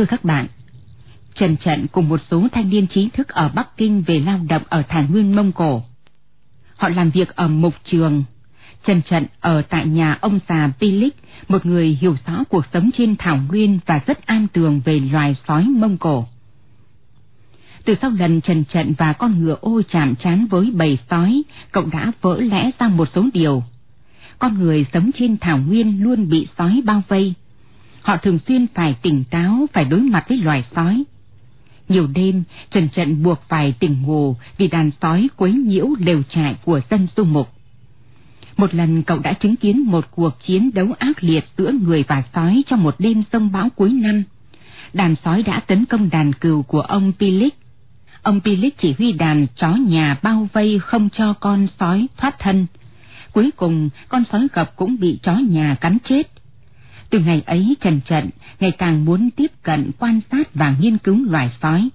Thưa các bạn, Trần Trận cùng một số thanh niên trí thức ở Bắc Kinh về lao động ở Thảo Nguyên Mông Cổ. Họ làm việc ở mục trường. Trần Trận ở tại nhà ông già Pilik, một người hiểu rõ cuộc sống trên Thảo Nguyên và rất an tường về loài sói Mông Cổ. Từ sau lần Trần Trận và con ngựa ô chạm trán với bầy sói, cậu đã vỡ lẽ ra một số điều. Con người sống trên Thảo Nguyên luôn bị sói bao vây, Họ thường xuyên phải tỉnh táo, phải đối mặt với loài sói. Nhiều đêm, Trần Trận buộc phải tỉnh ngủ vì đàn sói quấy nhiễu lều trại của dân du mục. Một lần cậu đã chứng kiến một cuộc chiến đấu ác liệt giữa người và sói trong một đêm sông bão cuối năm. Đàn sói đã tấn công đàn cừu của ông Pilic. Ông Pilic chỉ huy đàn chó nhà bao vây không cho con sói thoát thân. Cuối cùng, con sói gập cũng bị chó nhà cắn chết. Từ ngày ấy Trần Trận ngày càng muốn tiếp cận quan sát và nghiên cứu loài sói.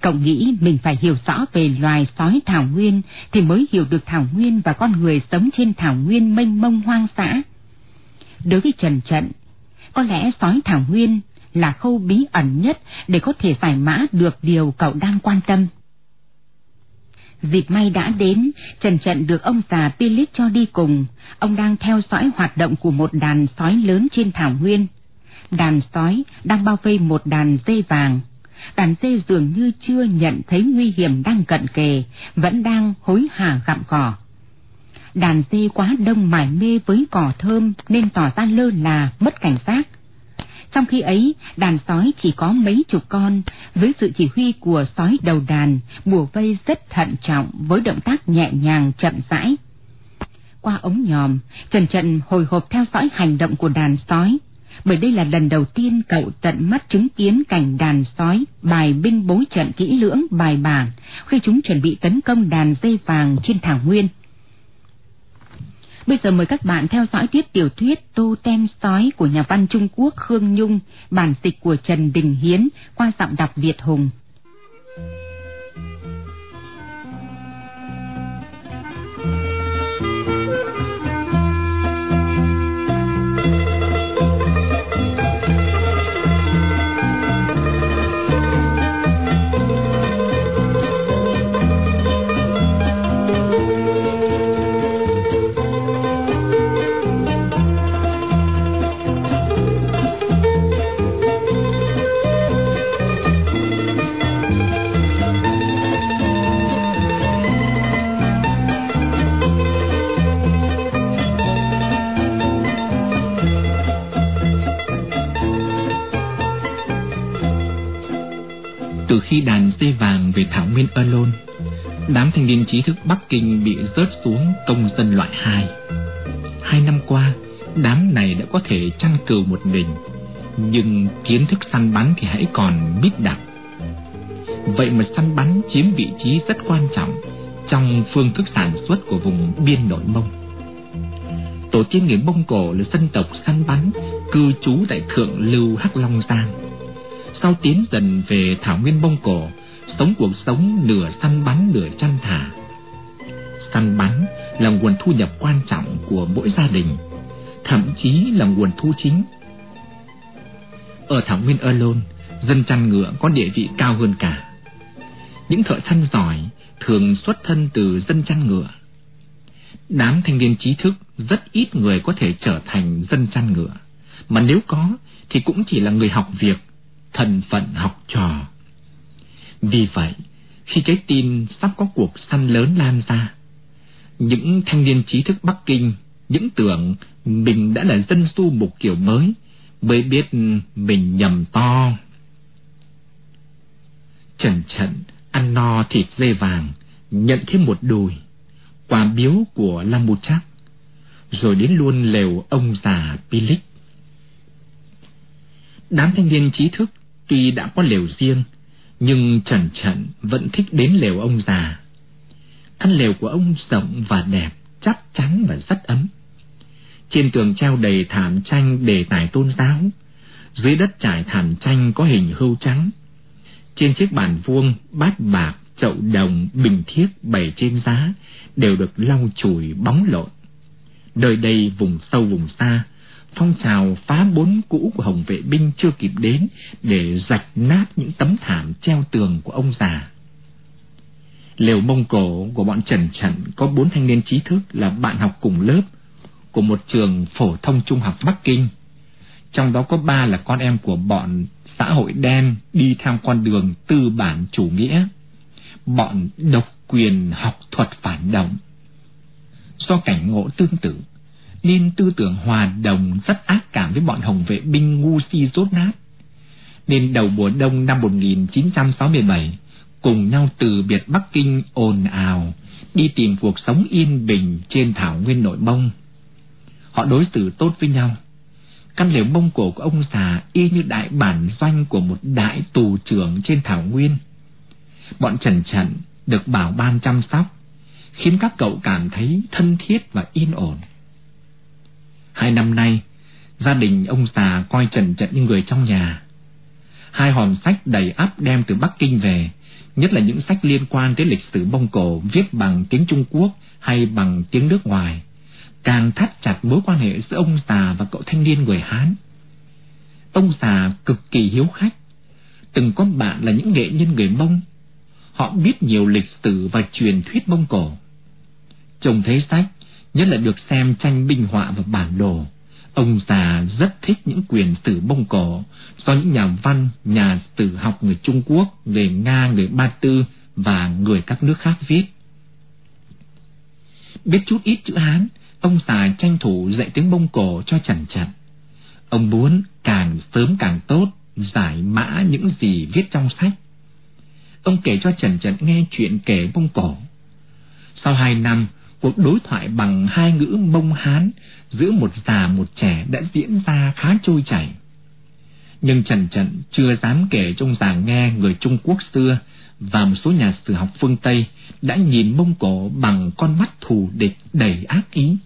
Cậu nghĩ mình phải hiểu rõ về loài sói thảo nguyên thì mới hiểu được thảo nguyên và con người sống trên thảo nguyên mênh mông hoang dã. Đối với Trần Trận, có lẽ sói thảo nguyên là khâu bí ẩn nhất để có thể giải mã được điều cậu đang quan tâm. Dịp may đã đến, Trần Trận được ông già Pilit cho đi cùng. Ông đang theo dõi hoạt động của một đàn sói lớn trên thảo nguyên. Đàn sói đang bao vây một đàn dê vàng. Đàn dê dường như chưa nhận thấy nguy hiểm đang cận kề, vẫn đang hối hả gặm cỏ. Đàn dê quá đông mải mê với cỏ thơm nên tỏ ra lơ là, mất cảnh giác. Trong khi ấy, đàn sói chỉ có mấy chục con, với sự chỉ huy của sói đầu đàn, bùa vây rất thận trọng với động tác nhẹ nhàng chậm rãi. Qua ống nhòm, Trần trần hồi hộp theo dõi hành động của đàn sói, bởi đây là lần đầu tiên cậu tận mắt chứng kiến cảnh đàn sói bài binh bố trận kỹ lưỡng bài bản khi chúng chuẩn bị tấn công đàn dây vàng trên thảo nguyên. Bây giờ mời các bạn theo dõi tiếp tiểu thuyết Tô Tem Sói của nhà văn Trung Quốc Khương Nhung, bản dịch của Trần Đình Hiến qua giọng đọc Việt Hùng. khi nguyên Ân đám thanh niên trí thức Bắc Kinh bị rớt xuống công dân loại 2. Hai năm qua, đám này đã có thể chăn cừu một mình, nhưng kiến thức săn bắn thì hãy còn biết đặc. Vậy mà săn bắn chiếm vị trí rất quan trọng trong phương thức sản xuất của vùng biên nội Mông. Tổ tiên người Mông Cổ là dân tộc săn bắn, cư trú tại thượng lưu Hắc Long Giang sau tiến dần về thảo nguyên Mông Cổ, sống cuộc sống nửa săn bắn nửa chăn thả. Săn bắn là nguồn thu nhập quan trọng của mỗi gia đình, thậm chí là nguồn thu chính. Ở thảo nguyên Ơ Lôn, dân chăn ngựa có địa vị cao hơn cả. Những thợ săn giỏi thường xuất thân từ dân chăn ngựa. Đám thanh niên trí thức rất ít người có thể trở thành dân chăn ngựa, mà nếu có thì cũng chỉ là người học việc thân phận học trò. Vì vậy, khi cái tin sắp có cuộc săn lớn lan ra, những thanh niên trí thức Bắc Kinh những tưởng mình đã là dân du mục kiểu mới mới biết mình nhầm to trần trận ăn no thịt dê vàng nhận thêm một đùi quà biếu của Lam Mù Chắc, rồi đến luôn lều ông già Pilic. Đám thanh niên trí thức tuy đã có lều riêng, nhưng Trần Trận vẫn thích đến lều ông già. Căn lều của ông rộng và đẹp, chắc chắn và rất ấm. Trên tường treo đầy thảm tranh đề tài tôn giáo, dưới đất trải thảm tranh có hình hưu trắng. Trên chiếc bàn vuông, bát bạc, chậu đồng, bình thiết bày trên giá đều được lau chùi bóng lộn. Nơi đây vùng sâu vùng xa, phong trào phá bốn cũ của Hồng vệ binh chưa kịp đến để rạch nát những tấm thảm treo tường của ông già. Lều Mông Cổ của bọn Trần Trần có bốn thanh niên trí thức là bạn học cùng lớp của một trường phổ thông trung học Bắc Kinh. Trong đó có ba là con em của bọn xã hội đen đi theo con đường tư bản chủ nghĩa. Bọn độc quyền học thuật phản động. Do cảnh ngộ tương tự, nên tư tưởng hòa đồng rất ác cảm với bọn hồng vệ binh ngu si rốt nát. Nên đầu mùa đông năm 1967, cùng nhau từ biệt Bắc Kinh ồn ào, đi tìm cuộc sống yên bình trên thảo nguyên nội Mông. Họ đối xử tốt với nhau. Căn lều mông cổ của ông già y như đại bản doanh của một đại tù trưởng trên thảo nguyên. Bọn Trần Trần được bảo ban chăm sóc, khiến các cậu cảm thấy thân thiết và yên ổn. Hai năm nay, gia đình ông già coi Trần chật như người trong nhà. Hai hòm sách đầy ắp đem từ Bắc Kinh về, nhất là những sách liên quan tới lịch sử Mông Cổ viết bằng tiếng Trung Quốc hay bằng tiếng nước ngoài, càng thắt chặt mối quan hệ giữa ông già và cậu thanh niên người Hán. Ông già cực kỳ hiếu khách, từng có bạn là những nghệ nhân người Mông. Họ biết nhiều lịch sử và truyền thuyết Mông Cổ. Chồng thấy sách, nhất là được xem tranh binh họa và bản đồ. Ông già rất thích những quyền sử bông Cổ do những nhà văn, nhà sử học người Trung Quốc, người Nga, người Ba Tư và người các nước khác viết. Biết chút ít chữ Hán, ông già tranh thủ dạy tiếng bông Cổ cho Trần chặt. Ông muốn càng sớm càng tốt giải mã những gì viết trong sách. Ông kể cho Trần Trần nghe chuyện kể bông Cổ. Sau hai năm, cuộc đối thoại bằng hai ngữ Mông Hán giữa một già một trẻ đã diễn ra khá trôi chảy. Nhưng Trần Trần chưa dám kể trong già nghe người Trung Quốc xưa và một số nhà sử học phương Tây đã nhìn Mông Cổ bằng con mắt thù địch đầy ác ý.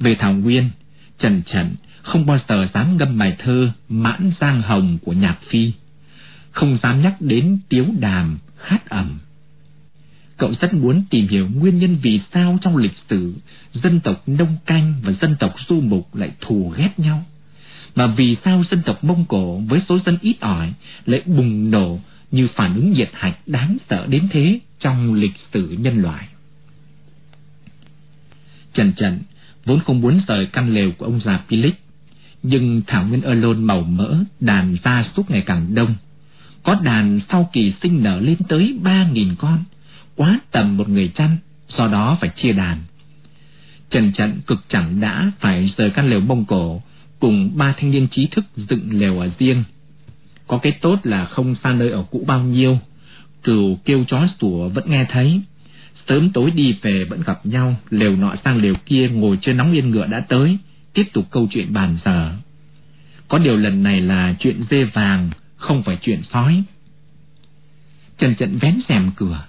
Về Thảo Nguyên, Trần Trần không bao giờ dám ngâm bài thơ Mãn Giang Hồng của Nhạc Phi, không dám nhắc đến tiếu đàm, hát ẩm. Cậu rất muốn tìm hiểu nguyên nhân vì sao trong lịch sử dân tộc Nông Canh và dân tộc Du Mục lại thù ghét nhau. Mà vì sao dân tộc Mông Cổ với số dân ít ỏi lại bùng nổ như phản ứng nhiệt hạch đáng sợ đến thế trong lịch sử nhân loại. Trần Trần vốn không muốn rời căn lều của ông già Pilic, nhưng thảo nguyên ơ lôn màu mỡ, đàn gia súc ngày càng đông. Có đàn sau kỳ sinh nở lên tới ba nghìn con, quá tầm một người chăn, do đó phải chia đàn. Trần Trận cực chẳng đã phải rời căn lều Mông Cổ cùng ba thanh niên trí thức dựng lều ở riêng. Có cái tốt là không xa nơi ở cũ bao nhiêu, cừu kêu chó sủa vẫn nghe thấy. Sớm tối đi về vẫn gặp nhau, lều nọ sang lều kia ngồi chơi nóng yên ngựa đã tới, tiếp tục câu chuyện bàn giờ. Có điều lần này là chuyện dê vàng, không phải chuyện sói. Trần Trận vén rèm cửa,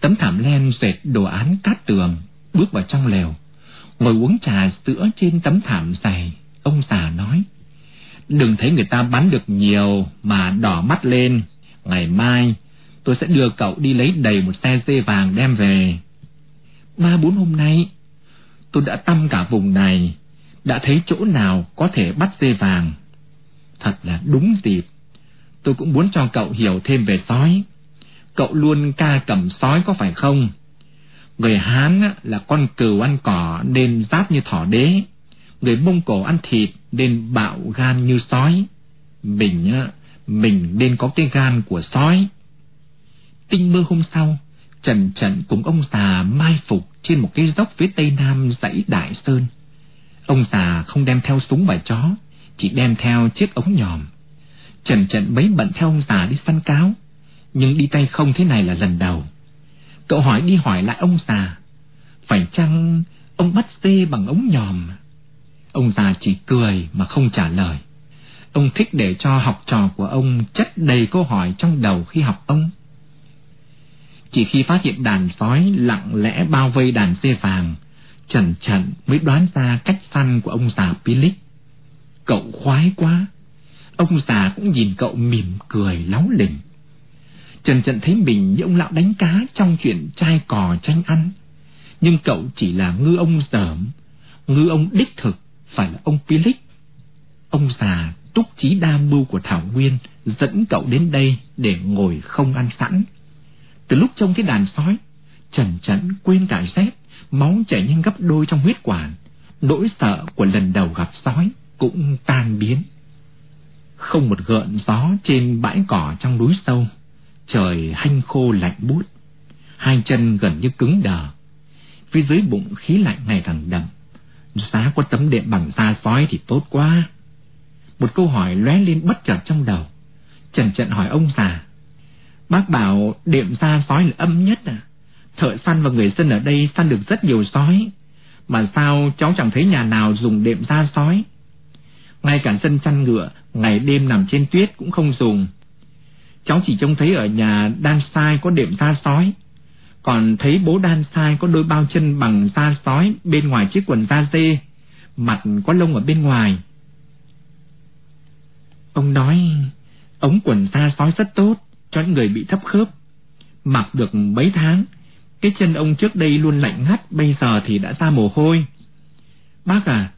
tấm thảm len dệt đồ án cát tường, bước vào trong lều, ngồi uống trà sữa trên tấm thảm dày. Ông già nói, đừng thấy người ta bắn được nhiều mà đỏ mắt lên, ngày mai tôi sẽ đưa cậu đi lấy đầy một xe dê vàng đem về. Ba bốn hôm nay, tôi đã tăm cả vùng này, đã thấy chỗ nào có thể bắt dê vàng. Thật là đúng dịp, tôi cũng muốn cho cậu hiểu thêm về sói. Cậu luôn ca cầm sói có phải không? Người Hán á là con cừu ăn cỏ nên giáp như thỏ đế. Người Mông Cổ ăn thịt nên bạo gan như sói. Mình, á mình nên có cái gan của sói. Tinh mơ hôm sau, Trần trần cùng ông già mai phục trên một cái dốc phía tây nam dãy Đại Sơn. Ông già không đem theo súng và chó, chỉ đem theo chiếc ống nhòm. Trần Trần mấy bận theo ông già đi săn cáo, nhưng đi tay không thế này là lần đầu. Cậu hỏi đi hỏi lại ông già, phải chăng ông bắt dê bằng ống nhòm? Ông già chỉ cười mà không trả lời. Ông thích để cho học trò của ông chất đầy câu hỏi trong đầu khi học ông. Chỉ khi phát hiện đàn sói lặng lẽ bao vây đàn dê vàng, Trần Trần mới đoán ra cách săn của ông già Pilic. Cậu khoái quá. Ông già cũng nhìn cậu mỉm cười láo lỉnh. Trần Trần thấy mình như ông lão đánh cá trong chuyện trai cò tranh ăn. Nhưng cậu chỉ là ngư ông dởm, ngư ông đích thực, phải là ông Pilic. Ông già túc trí đa mưu của Thảo Nguyên dẫn cậu đến đây để ngồi không ăn sẵn. Từ lúc trông cái đàn sói, Trần Trần quên cả dép, máu chảy nhanh gấp đôi trong huyết quản. Nỗi sợ của lần đầu gặp sói cũng tan biến. Không một gợn gió trên bãi cỏ trong núi sâu, trời hanh khô lạnh buốt, hai chân gần như cứng đờ. Phía dưới bụng khí lạnh ngày càng đậm, giá có tấm đệm bằng da sói thì tốt quá. Một câu hỏi lóe lên bất chợt trong đầu. Trần Trận hỏi ông già, Bác bảo đệm da sói là âm nhất à? Thợ săn và người dân ở đây săn được rất nhiều sói. Mà sao cháu chẳng thấy nhà nào dùng đệm da sói? Ngay cả dân chăn ngựa, ngày đêm nằm trên tuyết cũng không dùng. Cháu chỉ trông thấy ở nhà đan sai có đệm da sói. Còn thấy bố đan sai có đôi bao chân bằng da sói bên ngoài chiếc quần da dê, mặt có lông ở bên ngoài. Ông nói, ống quần da sói rất tốt cho những người bị thấp khớp. Mặc được mấy tháng, cái chân ông trước đây luôn lạnh ngắt, bây giờ thì đã ra mồ hôi. Bác à,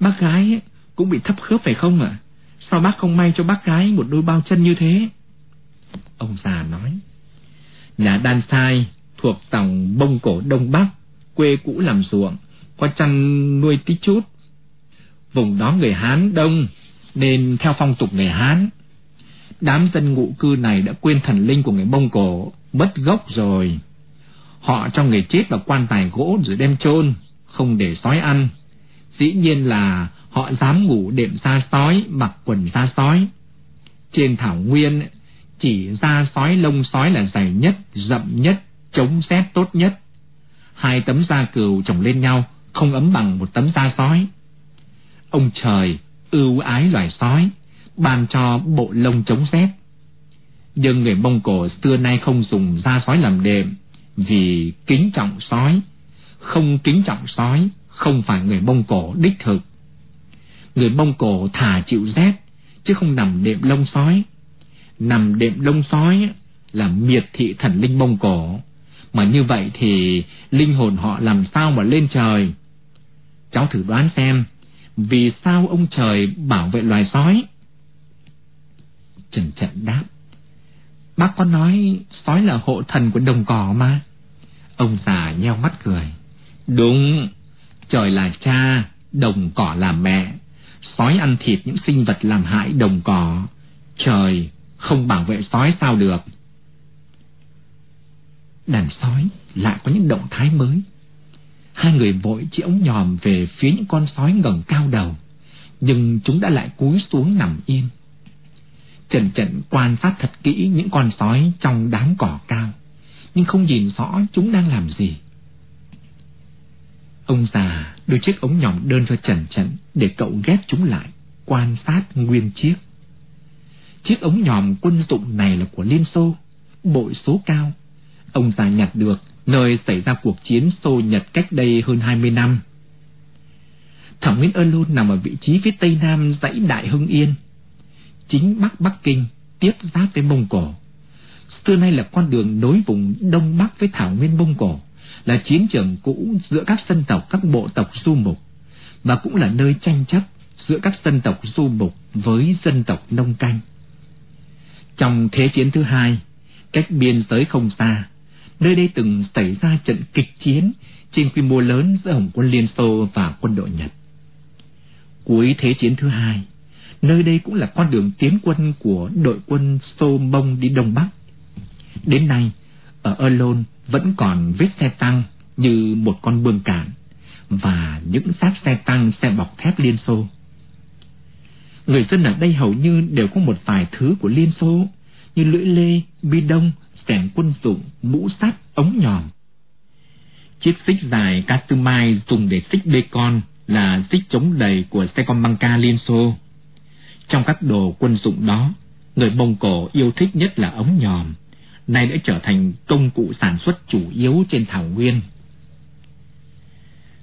bác gái cũng bị thấp khớp phải không ạ? Sao bác không may cho bác gái một đôi bao chân như thế? Ông già nói, nhà đan sai thuộc dòng bông cổ Đông Bắc, quê cũ làm ruộng, có chăn nuôi tí chút. Vùng đó người Hán đông, nên theo phong tục người Hán, đám dân ngụ cư này đã quên thần linh của người Mông Cổ, mất gốc rồi. Họ cho người chết vào quan tài gỗ rồi đem chôn, không để sói ăn. Dĩ nhiên là họ dám ngủ đệm xa sói, mặc quần xa sói. Trên thảo nguyên, chỉ da sói lông sói là dày nhất, rậm nhất, chống rét tốt nhất. Hai tấm da cừu chồng lên nhau, không ấm bằng một tấm da sói. Ông trời ưu ái loài sói, ban cho bộ lông chống rét. Nhưng người Mông Cổ xưa nay không dùng da sói làm đệm vì kính trọng sói. Không kính trọng sói không phải người Mông Cổ đích thực. Người Mông Cổ thả chịu rét chứ không nằm đệm lông sói. Nằm đệm lông sói là miệt thị thần linh Mông Cổ. Mà như vậy thì linh hồn họ làm sao mà lên trời? Cháu thử đoán xem, vì sao ông trời bảo vệ loài sói? Trần Trận đáp. Bác có nói sói là hộ thần của đồng cỏ mà. Ông già nheo mắt cười. Đúng, trời là cha, đồng cỏ là mẹ. Sói ăn thịt những sinh vật làm hại đồng cỏ. Trời không bảo vệ sói sao được. Đàn sói lại có những động thái mới. Hai người vội chỉ ống nhòm về phía những con sói ngẩng cao đầu. Nhưng chúng đã lại cúi xuống nằm yên. Trần trần quan sát thật kỹ những con sói trong đám cỏ cao, nhưng không nhìn rõ chúng đang làm gì. Ông già đưa chiếc ống nhòm đơn cho Trần trần để cậu ghép chúng lại, quan sát nguyên chiếc. Chiếc ống nhòm quân dụng này là của Liên Xô, bội số cao. Ông ta nhặt được nơi xảy ra cuộc chiến Xô Nhật cách đây hơn 20 năm. Thảo Nguyên Ơn Lôn nằm ở vị trí phía tây nam dãy Đại Hưng Yên, chính Bắc Bắc Kinh tiếp giáp với Mông Cổ. Xưa nay là con đường nối vùng Đông Bắc với Thảo Nguyên Mông Cổ, là chiến trường cũ giữa các dân tộc các bộ tộc du mục, và cũng là nơi tranh chấp giữa các dân tộc du mục với dân tộc nông canh. Trong Thế chiến thứ hai, cách biên giới không xa, nơi đây từng xảy ra trận kịch chiến trên quy mô lớn giữa Hồng quân Liên Xô và quân đội Nhật. Cuối Thế chiến thứ hai, Nơi đây cũng là con đường tiến quân của đội quân Xô Mông đi Đông Bắc. Đến nay, Ở Erlon vẫn còn vết xe tăng như một con bương cản và những xác xe tăng xe bọc thép Liên Xô. Người dân ở đây hầu như đều có một vài thứ của Liên Xô như lưỡi lê, bi đông, sẻng quân dụng, mũ sắt, ống nhòm. Chiếc xích dài Kastumai dùng để xích bê con là xích chống đầy của xe con băng ca Liên Xô. Trong các đồ quân dụng đó, người Mông Cổ yêu thích nhất là ống nhòm, nay đã trở thành công cụ sản xuất chủ yếu trên thảo nguyên.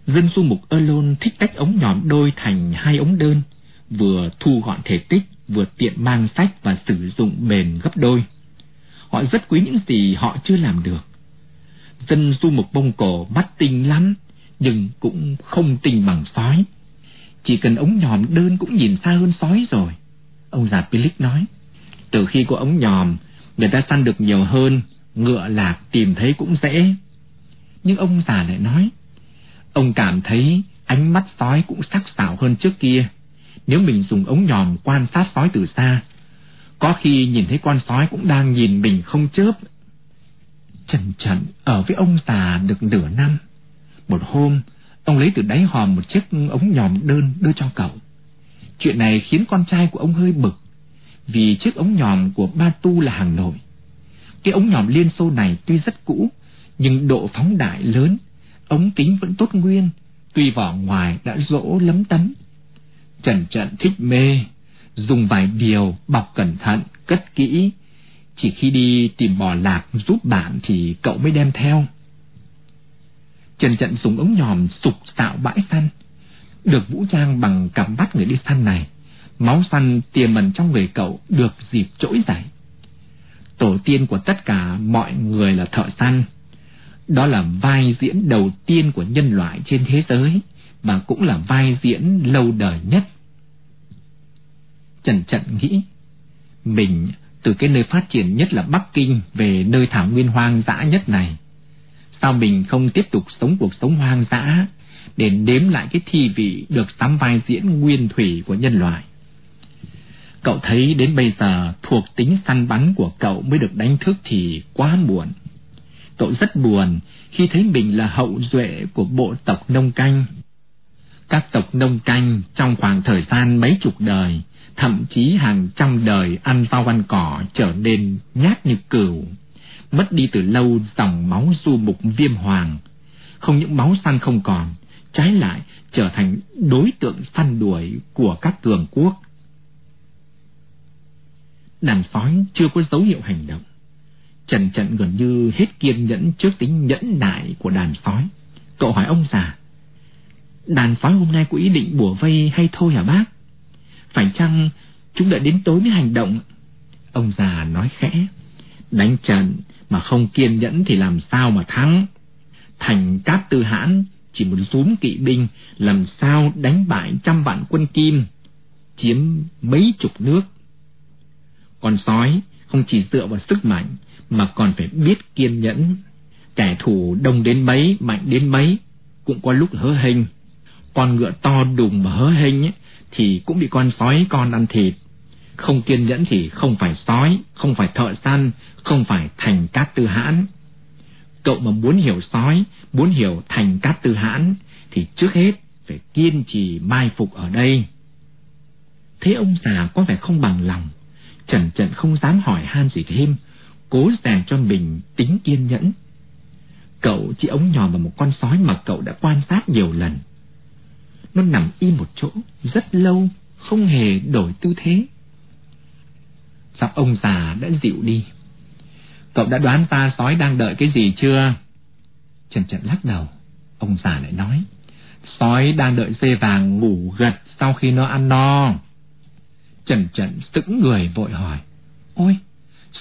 Dân du mục Erlon thích tách ống nhòm đôi thành hai ống đơn, vừa thu gọn thể tích, vừa tiện mang sách và sử dụng bền gấp đôi. Họ rất quý những gì họ chưa làm được. Dân du mục bông Cổ mắt tinh lắm, nhưng cũng không tinh bằng sói. Chỉ cần ống nhòm đơn cũng nhìn xa hơn sói rồi. Ông già Pilic nói, từ khi có ống nhòm, người ta săn được nhiều hơn, ngựa lạc tìm thấy cũng dễ. Nhưng ông già lại nói, ông cảm thấy ánh mắt sói cũng sắc sảo hơn trước kia. Nếu mình dùng ống nhòm quan sát sói từ xa, có khi nhìn thấy con sói cũng đang nhìn mình không chớp. Trần trần ở với ông già được nửa năm. Một hôm, ông lấy từ đáy hòm một chiếc ống nhòm đơn đưa cho cậu. Chuyện này khiến con trai của ông hơi bực, vì chiếc ống nhòm của Ba Tu là hàng nổi. Cái ống nhòm Liên Xô này tuy rất cũ, nhưng độ phóng đại lớn, ống kính vẫn tốt nguyên, tuy vỏ ngoài đã rỗ lấm tấm. Trần trận thích mê, dùng vài điều bọc cẩn thận, cất kỹ. Chỉ khi đi tìm bò lạc giúp bạn thì cậu mới đem theo. Trần trận dùng ống nhòm sục tạo bãi săn, được vũ trang bằng cặp bắt người đi săn này. Máu săn tiềm ẩn trong người cậu được dịp trỗi dậy. Tổ tiên của tất cả mọi người là thợ săn. Đó là vai diễn đầu tiên của nhân loại trên thế giới, và cũng là vai diễn lâu đời nhất chần chần nghĩ, mình từ cái nơi phát triển nhất là Bắc Kinh về nơi thảo nguyên hoang dã nhất này. Sao mình không tiếp tục sống cuộc sống hoang dã để đếm lại cái thi vị được sắm vai diễn nguyên thủy của nhân loại? Cậu thấy đến bây giờ thuộc tính săn bắn của cậu mới được đánh thức thì quá muộn. Cậu rất buồn khi thấy mình là hậu duệ của bộ tộc nông canh. Các tộc nông canh trong khoảng thời gian mấy chục đời thậm chí hàng trăm đời ăn rau ăn cỏ trở nên nhát như cừu, mất đi từ lâu dòng máu du mục viêm hoàng. Không những máu săn không còn, trái lại trở thành đối tượng săn đuổi của các cường quốc. Đàn sói chưa có dấu hiệu hành động. Trần trận gần như hết kiên nhẫn trước tính nhẫn nại của đàn sói. Cậu hỏi ông già, đàn sói hôm nay có ý định bùa vây hay thôi hả bác? Phải chăng chúng đã đến tối mới hành động? Ông già nói khẽ. Đánh trận mà không kiên nhẫn thì làm sao mà thắng? Thành cát tư hãn chỉ một rúm kỵ binh làm sao đánh bại trăm vạn quân kim, chiếm mấy chục nước. Con sói không chỉ dựa vào sức mạnh mà còn phải biết kiên nhẫn. Kẻ thù đông đến mấy, mạnh đến mấy, cũng có lúc hớ hênh. Con ngựa to đùng mà hớ hênh ấy, thì cũng bị con sói con ăn thịt. Không kiên nhẫn thì không phải sói, không phải thợ săn, không phải thành cát tư hãn. Cậu mà muốn hiểu sói, muốn hiểu thành cát tư hãn, thì trước hết phải kiên trì mai phục ở đây. Thế ông già có vẻ không bằng lòng, Trần trần không dám hỏi han gì thêm, cố rèn cho mình tính kiên nhẫn. Cậu chỉ ống nhòm vào một con sói mà cậu đã quan sát nhiều lần. Nó nằm im một chỗ rất lâu, không hề đổi tư thế. Giọng ông già đã dịu đi. Cậu đã đoán ta sói đang đợi cái gì chưa? Trần Trần lắc đầu. Ông già lại nói. Sói đang đợi dê vàng ngủ gật sau khi nó ăn no. Trần Trần sững người vội hỏi. Ôi,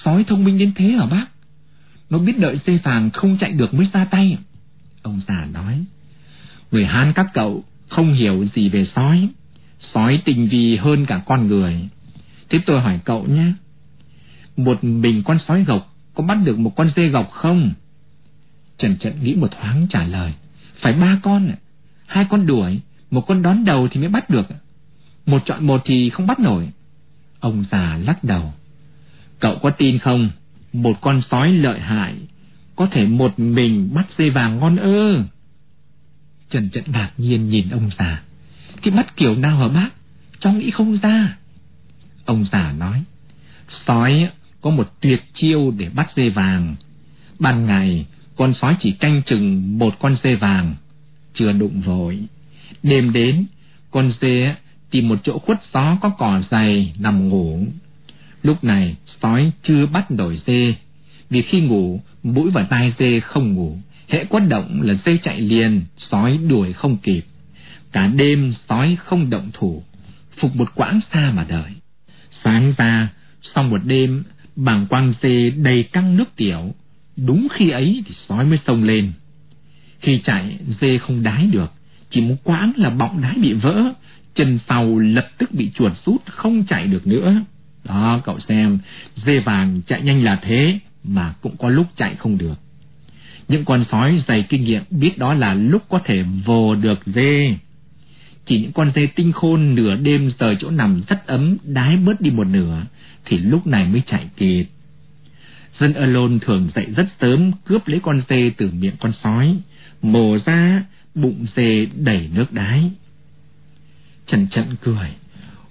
sói thông minh đến thế hả bác? Nó biết đợi dê vàng không chạy được mới ra tay. Ông già nói. Người Hán các cậu không hiểu gì về sói. Sói tình vì hơn cả con người. Thế tôi hỏi cậu nhé. Một mình con sói gộc có bắt được một con dê gộc không? Trần Trận nghĩ một thoáng trả lời. Phải ba con. Hai con đuổi, một con đón đầu thì mới bắt được. Một chọn một thì không bắt nổi. Ông già lắc đầu. Cậu có tin không? Một con sói lợi hại có thể một mình bắt dê vàng ngon ơ. Trần Trận ngạc nhiên nhìn ông già. Cái bắt kiểu nào hả bác? Cháu nghĩ không ra. Ông già nói, sói có một tuyệt chiêu để bắt dê vàng. Ban ngày, con sói chỉ canh chừng một con dê vàng, chưa đụng vội. Đêm đến, con dê tìm một chỗ khuất gió có cỏ dày nằm ngủ. Lúc này, sói chưa bắt nổi dê, vì khi ngủ, mũi và tai dê không ngủ. Hễ quất động là dê chạy liền, sói đuổi không kịp. Cả đêm sói không động thủ, phục một quãng xa mà đợi. Sáng ra, sau một đêm, bảng quang dê đầy căng nước tiểu. Đúng khi ấy thì sói mới xông lên. Khi chạy, dê không đái được, chỉ một quãng là bọng đái bị vỡ, chân sau lập tức bị chuột rút không chạy được nữa. Đó cậu xem, dê vàng chạy nhanh là thế mà cũng có lúc chạy không được. Những con sói dày kinh nghiệm biết đó là lúc có thể vồ được dê. Chỉ những con dê tinh khôn nửa đêm rời chỗ nằm rất ấm đái bớt đi một nửa thì lúc này mới chạy kịp. Dân Alone thường dậy rất sớm cướp lấy con dê từ miệng con sói, mồ ra bụng dê đầy nước đái. Trần trận cười.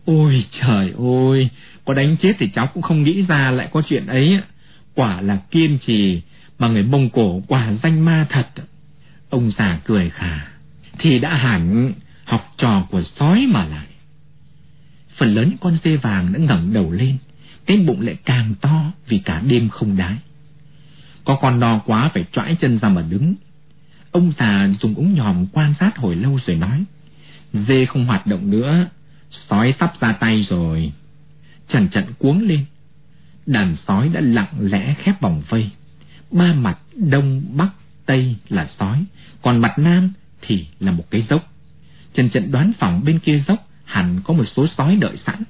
Ôi trời ơi, có đánh chết thì cháu cũng không nghĩ ra lại có chuyện ấy. Quả là kiên trì, mà người Mông Cổ quả danh ma thật. Ông già cười khà. Thì đã hẳn học trò của sói mà lại. Phần lớn con dê vàng đã ngẩng đầu lên, cái bụng lại càng to vì cả đêm không đái. Có con no quá phải trõi chân ra mà đứng. Ông già dùng ống nhòm quan sát hồi lâu rồi nói, dê không hoạt động nữa, sói sắp ra tay rồi. Trần trận cuống lên, đàn sói đã lặng lẽ khép vòng vây. Ba mặt đông, bắc, tây là sói, còn mặt nam thì là một cái dốc. Trần trận đoán phòng bên kia dốc hẳn có một số sói đợi sẵn.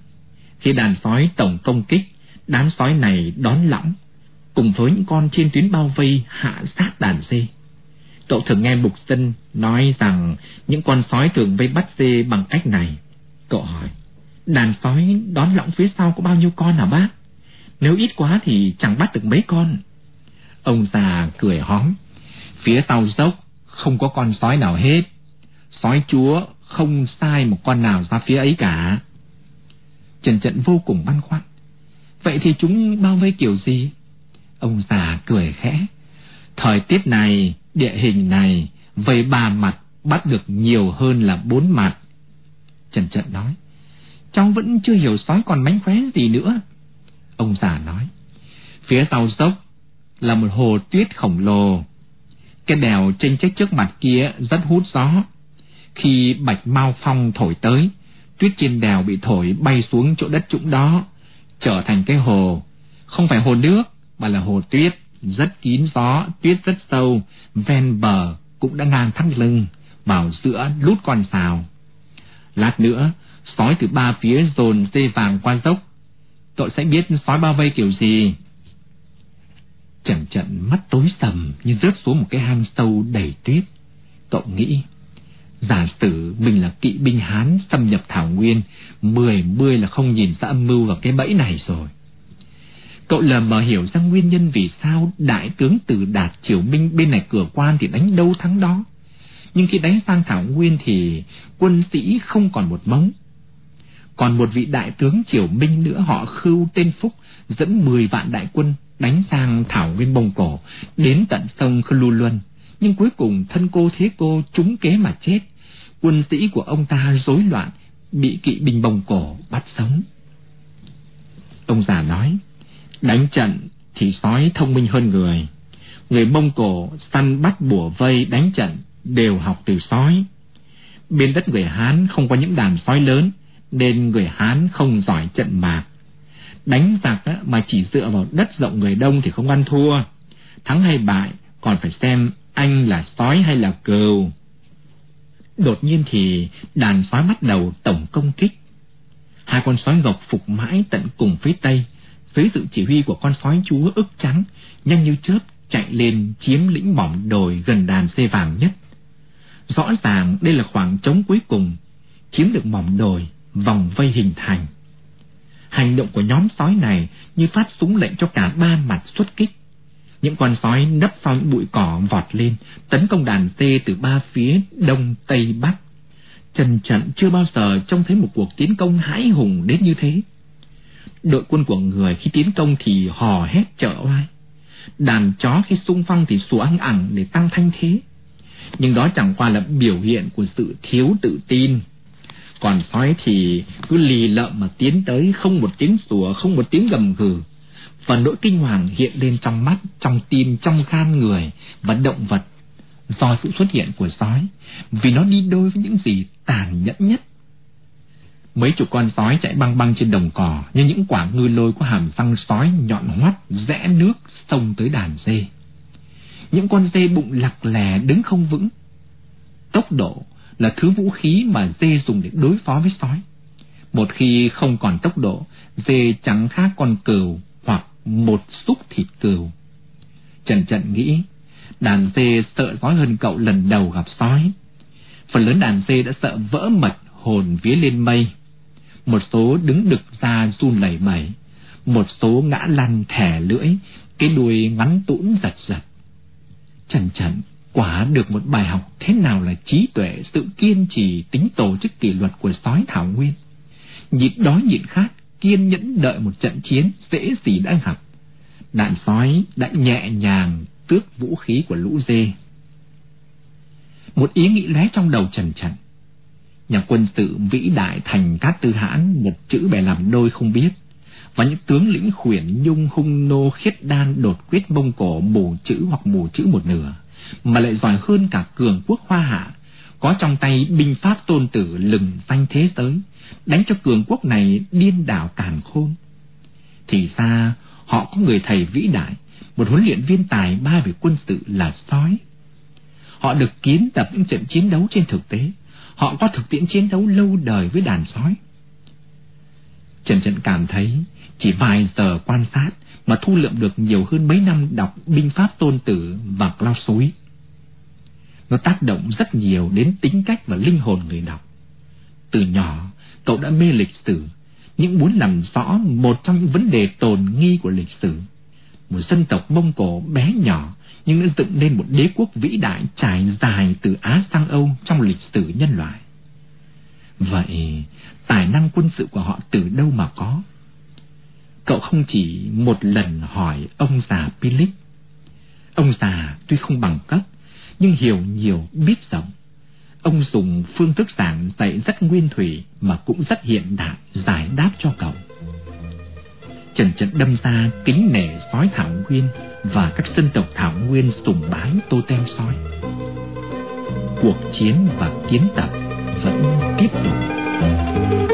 Khi đàn sói tổng công kích, đám sói này đón lõng, cùng với những con trên tuyến bao vây hạ sát đàn dê. Cậu thường nghe mục dân nói rằng những con sói thường vây bắt dê bằng cách này. Cậu hỏi, đàn sói đón lõng phía sau có bao nhiêu con hả bác? Nếu ít quá thì chẳng bắt được mấy con. Ông già cười hóm, phía sau dốc không có con sói nào hết. Sói chúa không sai một con nào ra phía ấy cả. Trần trận vô cùng băn khoăn. Vậy thì chúng bao vây kiểu gì? Ông già cười khẽ. Thời tiết này, địa hình này, vây ba mặt bắt được nhiều hơn là bốn mặt. Trần trận nói. Cháu vẫn chưa hiểu sói còn mánh khóe gì nữa. Ông già nói. Phía sau dốc là một hồ tuyết khổng lồ. Cái đèo trên trách trước mặt kia rất hút gió. Khi bạch mau phong thổi tới, tuyết trên đèo bị thổi bay xuống chỗ đất trũng đó, trở thành cái hồ. Không phải hồ nước, mà là hồ tuyết, rất kín gió, tuyết rất sâu, ven bờ cũng đã ngang thắt lưng, vào giữa lút con xào. Lát nữa, sói từ ba phía dồn dê vàng qua dốc. Tội sẽ biết sói bao vây kiểu gì chậm trận mắt tối sầm như rớt xuống một cái hang sâu đầy tuyết. Cậu nghĩ, giả sử mình là kỵ binh Hán xâm nhập Thảo Nguyên, mười mươi là không nhìn ra âm mưu vào cái bẫy này rồi. Cậu lờ mờ hiểu ra nguyên nhân vì sao đại tướng từ Đạt triều binh bên này cửa quan thì đánh đâu thắng đó. Nhưng khi đánh sang Thảo Nguyên thì quân sĩ không còn một mống. Còn một vị đại tướng triều binh nữa họ khưu tên Phúc dẫn 10 vạn đại quân đánh sang Thảo Nguyên Bông Cổ, đến tận sông Khlu Luân. Nhưng cuối cùng thân cô thế cô trúng kế mà chết. Quân sĩ của ông ta rối loạn, bị kỵ binh Bông Cổ bắt sống. Ông già nói, đánh trận thì sói thông minh hơn người. Người Mông Cổ săn bắt bùa vây đánh trận đều học từ sói. Bên đất người Hán không có những đàn sói lớn, nên người Hán không giỏi trận mạc Đánh giặc mà chỉ dựa vào đất rộng người đông thì không ăn thua. Thắng hay bại còn phải xem anh là sói hay là cừu. Đột nhiên thì đàn sói bắt đầu tổng công kích. Hai con sói gộc phục mãi tận cùng phía tây, dưới sự chỉ huy của con sói chúa ức trắng, nhanh như chớp chạy lên chiếm lĩnh mỏng đồi gần đàn dê vàng nhất. Rõ ràng đây là khoảng trống cuối cùng, chiếm được mỏng đồi, vòng vây hình thành. Hành động của nhóm sói này như phát súng lệnh cho cả ba mặt xuất kích. Những con sói nấp sau những bụi cỏ vọt lên, tấn công đàn dê từ ba phía đông, tây, bắc. Trần Trận chưa bao giờ trông thấy một cuộc tiến công hãi hùng đến như thế. Đội quân của người khi tiến công thì hò hét trợ oai. Đàn chó khi xung phong thì sủa ăn ẳng để tăng thanh thế. Nhưng đó chẳng qua là biểu hiện của sự thiếu tự tin. Còn sói thì cứ lì lợm mà tiến tới không một tiếng sủa, không một tiếng gầm gừ. Và nỗi kinh hoàng hiện lên trong mắt, trong tim, trong gan người và động vật do sự xuất hiện của sói, vì nó đi đôi với những gì tàn nhẫn nhất. Mấy chục con sói chạy băng băng trên đồng cỏ như những quả ngư lôi có hàm răng sói nhọn hoắt rẽ nước xông tới đàn dê. Những con dê bụng lặc lè đứng không vững. Tốc độ là thứ vũ khí mà dê dùng để đối phó với sói. Một khi không còn tốc độ, dê chẳng khác con cừu hoặc một xúc thịt cừu. Trần Trận nghĩ, đàn dê sợ sói hơn cậu lần đầu gặp sói. Phần lớn đàn dê đã sợ vỡ mật hồn vía lên mây. Một số đứng đực ra run lẩy bẩy, một số ngã lăn thẻ lưỡi, cái đuôi ngắn tũn giật giật. Trần Trần quả được một bài học thế nào là trí tuệ, sự kiên trì, tính tổ chức kỷ luật của sói thảo nguyên. Nhịn đói nhịn khát, kiên nhẫn đợi một trận chiến dễ gì đã gặp. Đạn sói đã nhẹ nhàng tước vũ khí của lũ dê. Một ý nghĩ lóe trong đầu Trần Trần. Nhà quân sự vĩ đại thành cát tư hãn một chữ bè làm đôi không biết và những tướng lĩnh khuyển nhung hung nô khiết đan đột quyết mông cổ mù chữ hoặc mù chữ một nửa mà lại giỏi hơn cả cường quốc hoa hạ. Có trong tay binh pháp tôn tử lừng danh thế giới đánh cho cường quốc này điên đảo càn khôn. Thì ra, họ có người thầy vĩ đại, một huấn luyện viên tài ba về quân sự là sói. Họ được kiến tập những trận chiến đấu trên thực tế. Họ có thực tiễn chiến đấu lâu đời với đàn sói. Trần Trần cảm thấy chỉ vài giờ quan sát mà thu lượm được nhiều hơn mấy năm đọc binh pháp tôn tử và lao suối. Nó tác động rất nhiều đến tính cách và linh hồn người đọc. Từ nhỏ, cậu đã mê lịch sử, nhưng muốn làm rõ một trong những vấn đề tồn nghi của lịch sử. Một dân tộc Mông Cổ bé nhỏ nhưng đã dựng nên một đế quốc vĩ đại trải dài từ Á sang Âu trong lịch sử nhân loại. Vậy, tài năng quân sự của họ từ đâu mà có? Cậu không chỉ một lần hỏi ông già Pilic. Ông già tuy không bằng cấp, nhưng hiểu nhiều, biết rộng. Ông dùng phương thức giảng dạy rất nguyên thủy mà cũng rất hiện đại, giải đáp cho cậu. Trần Trần đâm ra kính nể sói thảo nguyên và các dân tộc thảo nguyên sùng bái tô tem sói. Cuộc chiến và kiến tập vẫn tiếp tục.